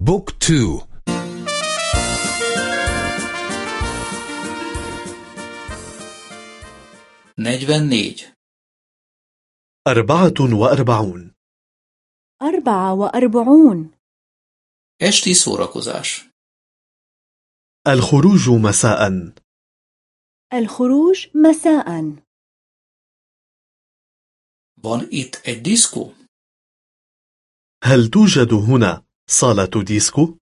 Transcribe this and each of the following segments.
Book two. Negyvennégy أربعة وأربعون. أربعة وأربعون. Esti szórakozás الخروج مساء. الخروج مساء. Itt egy diszkó? هل توجد هنا؟ صالة ديسكو؟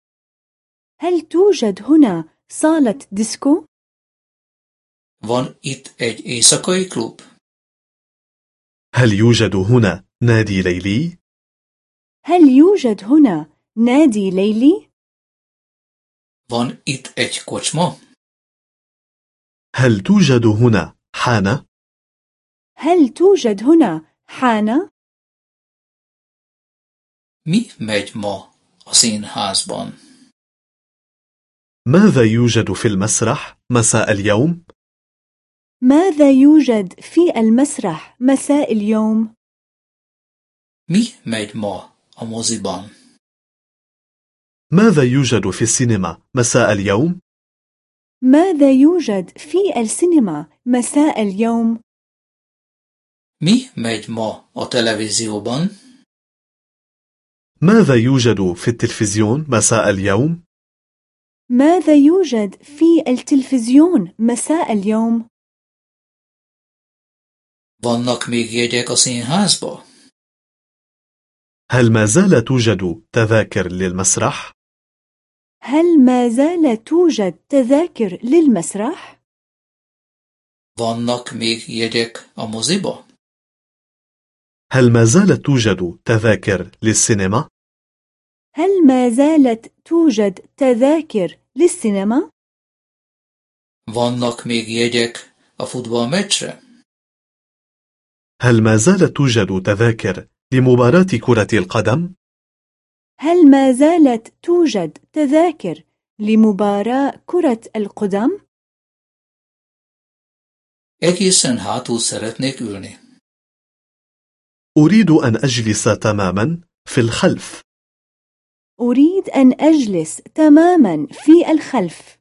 هل توجد هنا صالة ديسكو؟ Van itt egy éjszakai klub? هل يوجد هنا نادي ليلي؟ هل يوجد هنا نادي ليلي؟ Van itt egy kocsma? هل توجد هنا حانة؟ هل توجد هنا حانة؟ Mi megy ma színházban? ماذا يوجد في المسرح مساء اليوم؟ ماذا يوجد في المسرح مساء اليوم؟ Megy ma a moziban? ماذا يوجد في السينما مساء اليوم؟ ماذا يوجد في السينما مساء اليوم؟ Megy ma a televízióban? ماذا يوجد في التلفزيون مساء اليوم؟ ماذا يوجد في التلفزيون مساء اليوم؟ Vannak még jegyek a színházba? هل ما زال توجد تذاكر للمسرح؟ هل ما زال توجد تذاكر للمسرح؟ Vannak még jegyek a moziba? هل ما زالت توجد تذاكر للسينما؟ هل ما زالت توجد تذاكر للسينما؟ Vannak még jegyek a futballmeccsre? هل ما زالت توجد تذاكر لمباراة كرة القدم؟ هل ما زالت توجد تذاكر لمباراة كرة القدم؟ Egészen hátul szeretnék ülni. أريد أن أجلس تماما في الخلف أريد أن أجلس تماما في الخلف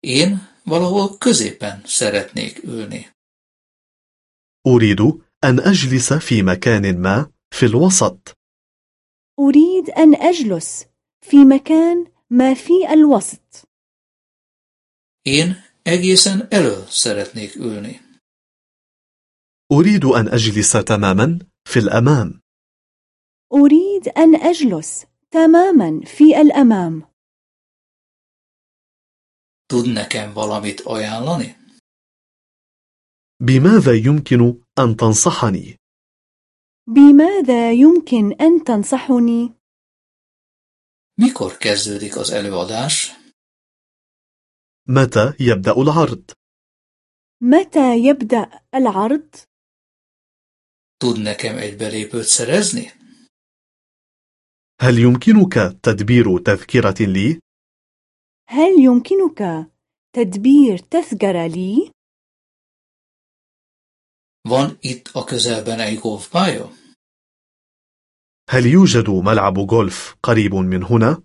Én valahol középen szeretnék ülni. أريد أن أجلس في مكان ما في الوسط أريد أن أجلس في مكان ما في الوسط Én egészen elől szeretnék ülni. أريد أن أجلس تماما في الأمام أريد أن أجلس تماما في الأمام Tud nekem valamit ajánlani? بماذا يمكن أن تنصحني؟ بماذا يمكن أن تنصحني؟ Mikor kezdődik az előadás? متى يبدأ العرض؟ متى يبدأ العرض؟ Tud nekem egy belépőt szerezni? هل يمكنك تدبير تذكرة لي؟ هل يمكنك تدبير تذكرة لي؟ Van itt a közelben egy golfpálya? هل يوجد ملعب غولف قريب من هنا؟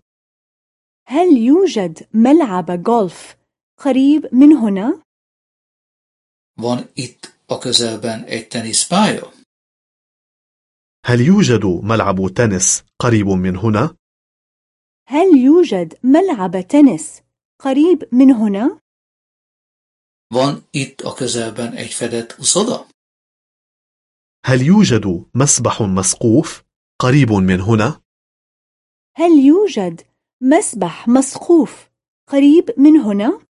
هل يوجد ملعب غولف قريب من هنا؟ Van itt a közelben egy teniszpálya? هل يوجد ملعب تنس قريب من هنا؟ هل يوجد ملعب تنس قريب من هنا؟ Van itt a közelben egy fedett uszoda? هل يوجد مسبح مسقوف قريب من هنا؟ هل يوجد مسبح مسقوف قريب من هنا؟